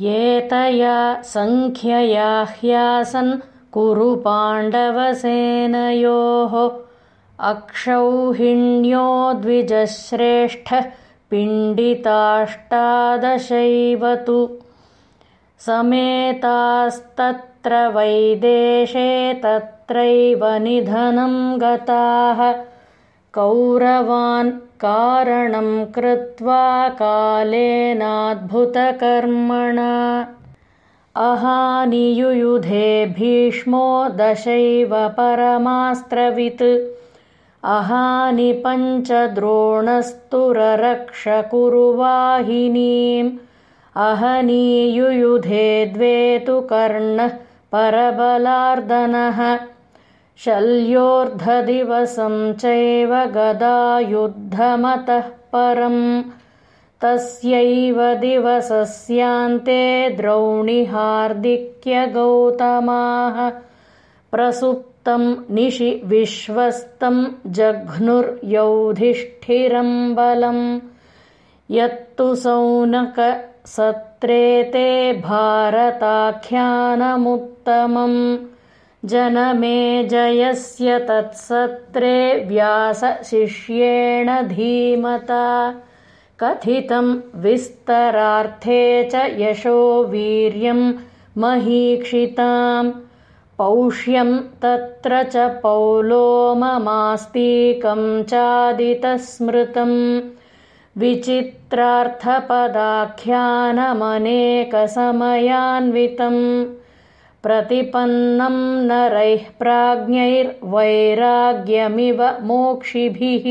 एतया सङ्ख्यया ह्यासन् कुरु पाण्डवसेनयोः अक्षौहिण्यो द्विजश्रेष्ठः पिण्डिताष्टादशैव तु। समेतास्तत्र वैदेशे तत्रैव निधनं गताः कौरवान् कारणं कृत्वा कालेनाद्भुतकर्मणा। अहानियुयुधे भीष्मो दशैव परमास्त्रवित्। अहानि पञ्चद्रोणस्तुररक्षकुरुवाहिनीम्। अहनीयुयुधे द्वे तु कर्णः परबलार्दनः शल्योर्धदिवसं चैव गदायुद्धमतः परम्। तस्यैव दिवसस्यान्ते द्रौणिहार्दिक्यगौतमाः। प्रसुप्तं निशि विश्वस्तं जघ्नुर्यौधिष्ठिरं बलम्। यत्तु सौनकसत्रे ते भारताख्यानमुत्तमम् जनमेजयस्य तत्सत्रे व्यासशिष्येण धीमता। कथितं विस्तरार्थे च यशो वीर्यं महीक्षिताम्। पौष्यं तत्र च पौलोममास्तीकं चादितस्मृतम् विचित्रार्थपदाख्यानमनेकसमयान्वितम् प्रतिपन्नं नरैः प्राज्ञैर्वैराग्यमिव मोक्षिभिः